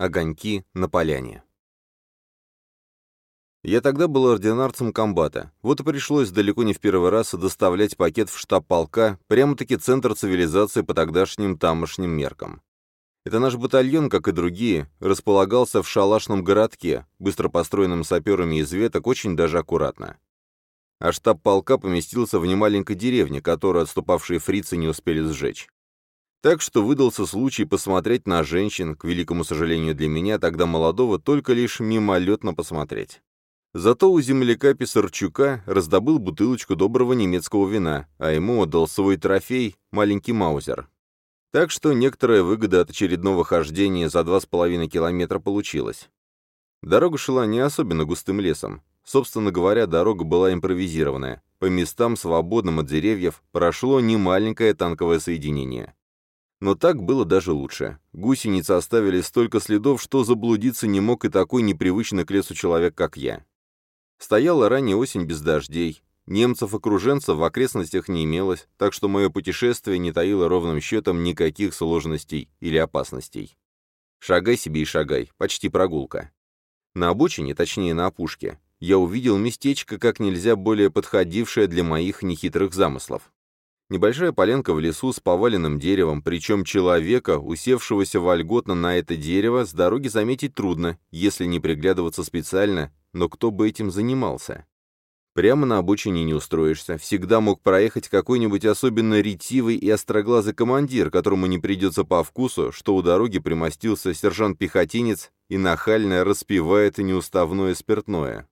Огоньки на поляне. Я тогда был ординарцем комбата. Вот и пришлось далеко не в первый раз доставлять пакет в штаб полка, прямо-таки центр цивилизации по тогдашним тамошним меркам. Это наш батальон, как и другие, располагался в шалашном городке, быстро построенном саперами из веток, очень даже аккуратно. А штаб полка поместился в немаленькой деревне, которую отступавшие фрицы не успели сжечь. Так что выдался случай посмотреть на женщин, к великому сожалению для меня, тогда молодого, только лишь мимолетно посмотреть. Зато у земляка Писарчука раздобыл бутылочку доброго немецкого вина, а ему отдал свой трофей, маленький маузер. Так что некоторая выгода от очередного хождения за два с половиной километра получилась. Дорога шла не особенно густым лесом. Собственно говоря, дорога была импровизированная. По местам, свободным от деревьев, прошло немаленькое танковое соединение. Но так было даже лучше. Гусеницы оставили столько следов, что заблудиться не мог и такой непривычный к лесу человек, как я. Стояла ранняя осень без дождей. Немцев-окруженцев в окрестностях не имелось, так что мое путешествие не таило ровным счетом никаких сложностей или опасностей. Шагай себе и шагай, почти прогулка. На обочине, точнее на опушке, я увидел местечко как нельзя более подходившее для моих нехитрых замыслов. Небольшая поленка в лесу с поваленным деревом, причем человека, усевшегося вольготно на это дерево, с дороги заметить трудно, если не приглядываться специально, но кто бы этим занимался? Прямо на обочине не устроишься, всегда мог проехать какой-нибудь особенно ретивый и остроглазый командир, которому не придется по вкусу, что у дороги примостился сержант-пехотинец и нахально распивает неуставное спиртное.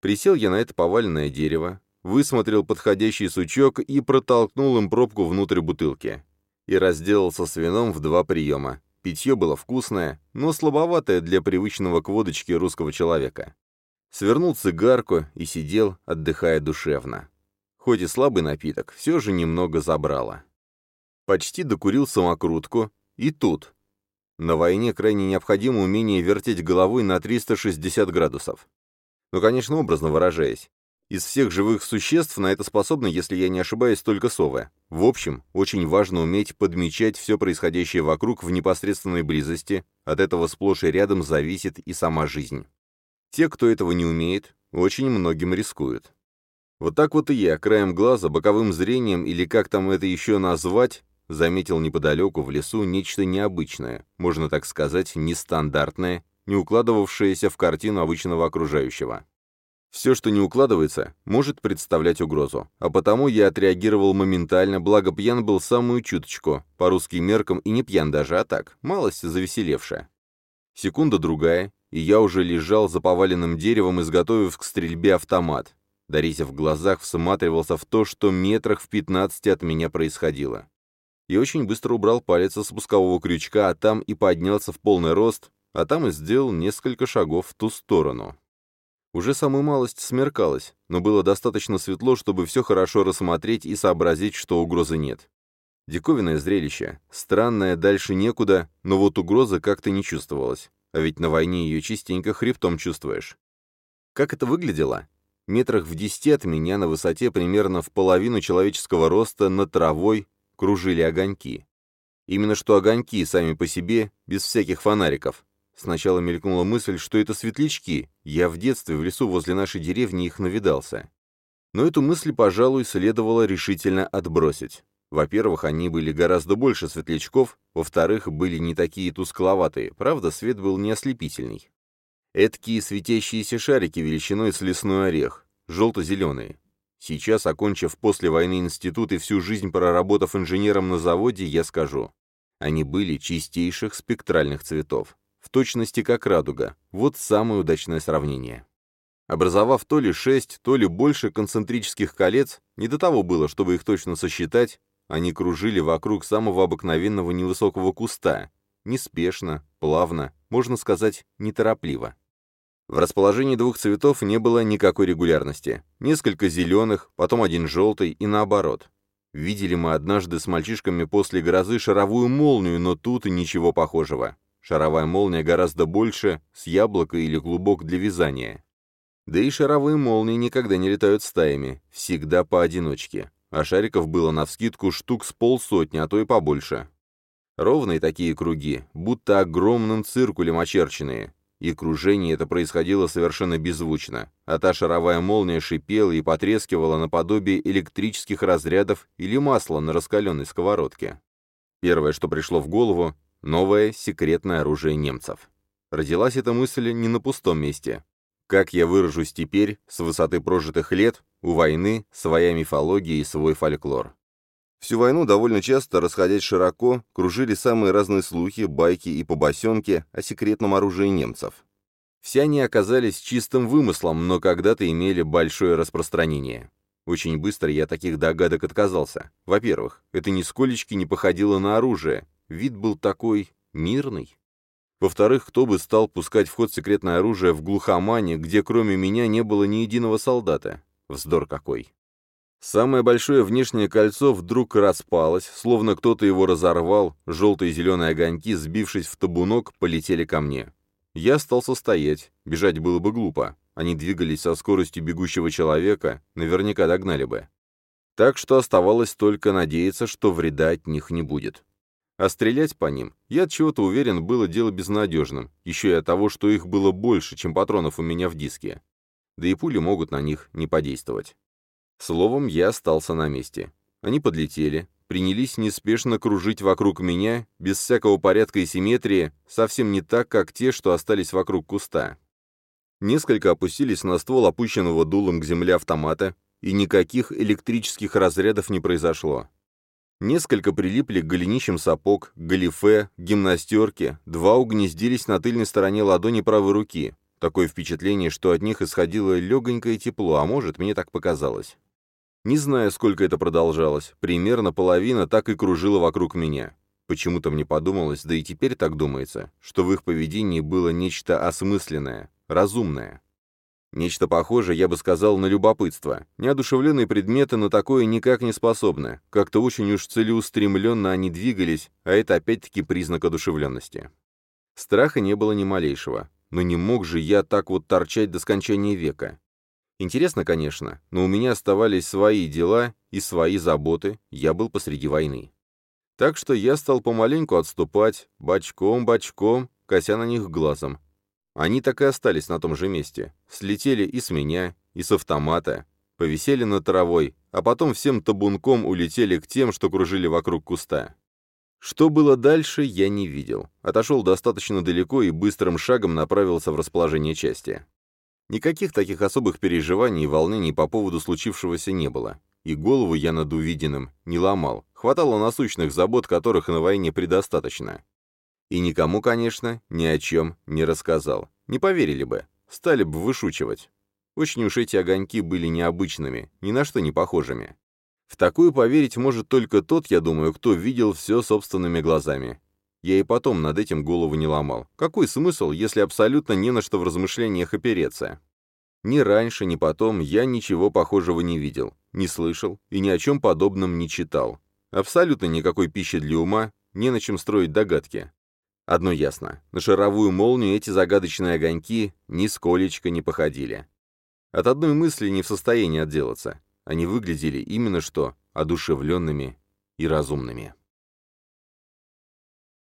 Присел я на это поваленное дерево, высмотрел подходящий сучок и протолкнул им пробку внутрь бутылки. И разделался с вином в два приема. Питье было вкусное, но слабоватое для привычного к водочке русского человека. Свернул цигарку и сидел, отдыхая душевно. Хоть и слабый напиток, все же немного забрало. Почти докурил самокрутку, и тут. На войне крайне необходимо умение вертеть головой на 360 градусов. Ну, конечно, образно выражаясь. Из всех живых существ на это способны, если я не ошибаюсь, только совы. В общем, очень важно уметь подмечать все происходящее вокруг в непосредственной близости, от этого сплошь и рядом зависит и сама жизнь. Те, кто этого не умеет, очень многим рискуют. Вот так вот и я, краем глаза, боковым зрением или как там это еще назвать, заметил неподалеку в лесу нечто необычное, можно так сказать, нестандартное, не укладывавшееся в картину обычного окружающего. Все, что не укладывается, может представлять угрозу. А потому я отреагировал моментально, благо пьян был самую чуточку, по русским меркам и не пьян даже, а так, малость завеселевшая. Секунда-другая, и я уже лежал за поваленным деревом, изготовив к стрельбе автомат. Дарися в глазах всматривался в то, что метрах в пятнадцати от меня происходило. И очень быстро убрал палец со спускового крючка, а там и поднялся в полный рост, а там и сделал несколько шагов в ту сторону. Уже самую малость смеркалось, но было достаточно светло, чтобы все хорошо рассмотреть и сообразить, что угрозы нет. Диковинное зрелище, странное дальше некуда, но вот угроза как-то не чувствовалась, а ведь на войне ее частенько хребтом чувствуешь. Как это выглядело? Метрах в десяти от меня на высоте примерно в половину человеческого роста над травой кружили огоньки. Именно что огоньки сами по себе, без всяких фонариков, Сначала мелькнула мысль, что это светлячки, я в детстве в лесу возле нашей деревни их навидался. Но эту мысль, пожалуй, следовало решительно отбросить. Во-первых, они были гораздо больше светлячков, во-вторых, были не такие тускловатые, правда, свет был не ослепительный. Эдкие светящиеся шарики величиной с лесной орех, желто-зеленые. Сейчас, окончив после войны институт и всю жизнь проработав инженером на заводе, я скажу. Они были чистейших спектральных цветов в точности как радуга. Вот самое удачное сравнение. Образовав то ли шесть, то ли больше концентрических колец, не до того было, чтобы их точно сосчитать, они кружили вокруг самого обыкновенного невысокого куста, неспешно, плавно, можно сказать, неторопливо. В расположении двух цветов не было никакой регулярности. Несколько зеленых, потом один желтый и наоборот. Видели мы однажды с мальчишками после грозы шаровую молнию, но тут ничего похожего. Шаровая молния гораздо больше, с яблока или клубок для вязания. Да и шаровые молнии никогда не летают стаями, всегда поодиночке. А шариков было навскидку штук с полсотни, а то и побольше. Ровные такие круги, будто огромным циркулем очерченные. И кружение это происходило совершенно беззвучно, а та шаровая молния шипела и потрескивала наподобие электрических разрядов или масла на раскаленной сковородке. Первое, что пришло в голову — новое секретное оружие немцев. Родилась эта мысль не на пустом месте. Как я выражусь теперь, с высоты прожитых лет, у войны своя мифология и свой фольклор. Всю войну довольно часто, расходясь широко, кружили самые разные слухи, байки и побосенки о секретном оружии немцев. Все они оказались чистым вымыслом, но когда-то имели большое распространение. Очень быстро я таких догадок отказался. Во-первых, это нисколечки не походило на оружие, вид был такой мирный. Во-вторых, кто бы стал пускать в ход секретное оружие в глухомане, где кроме меня не было ни единого солдата? Вздор какой. Самое большое внешнее кольцо вдруг распалось, словно кто-то его разорвал, желтые и зеленые огоньки, сбившись в табунок, полетели ко мне. Я остался стоять, бежать было бы глупо. Они двигались со скоростью бегущего человека, наверняка догнали бы. Так что оставалось только надеяться, что вреда от них не будет. А стрелять по ним, я от чего-то уверен, было дело безнадежным, еще и от того, что их было больше, чем патронов у меня в диске. Да и пули могут на них не подействовать. Словом, я остался на месте. Они подлетели, принялись неспешно кружить вокруг меня, без всякого порядка и симметрии, совсем не так, как те, что остались вокруг куста. Несколько опустились на ствол опущенного дулом к земле автомата, и никаких электрических разрядов не произошло. Несколько прилипли к голенищам сапог, галифе, гимнастерке, два угнездились на тыльной стороне ладони правой руки. Такое впечатление, что от них исходило легонькое тепло, а может, мне так показалось. Не знаю, сколько это продолжалось, примерно половина так и кружила вокруг меня. Почему-то мне подумалось, да и теперь так думается, что в их поведении было нечто осмысленное, разумное. Нечто похожее, я бы сказал, на любопытство. Неодушевленные предметы на такое никак не способны. Как-то очень уж целеустремленно они двигались, а это опять-таки признак одушевленности. Страха не было ни малейшего. Но не мог же я так вот торчать до скончания века. Интересно, конечно, но у меня оставались свои дела и свои заботы, я был посреди войны. Так что я стал помаленьку отступать, бочком-бочком, кося на них глазом. Они так и остались на том же месте. Слетели и с меня, и с автомата, повисели над травой, а потом всем табунком улетели к тем, что кружили вокруг куста. Что было дальше, я не видел. Отошел достаточно далеко и быстрым шагом направился в расположение части. Никаких таких особых переживаний и волнений по поводу случившегося не было. И голову я над увиденным не ломал. Хватало насущных забот, которых на войне предостаточно. И никому, конечно, ни о чем не рассказал. Не поверили бы. Стали бы вышучивать. Очень уж эти огоньки были необычными, ни на что не похожими. В такую поверить может только тот, я думаю, кто видел все собственными глазами. Я и потом над этим голову не ломал. Какой смысл, если абсолютно не на что в размышлениях опереться? Ни раньше, ни потом я ничего похожего не видел, не слышал и ни о чем подобном не читал. Абсолютно никакой пищи для ума, не на чем строить догадки. Одно ясно, на шаровую молнию эти загадочные огоньки нисколечко не походили. От одной мысли не в состоянии отделаться. Они выглядели именно что одушевленными и разумными.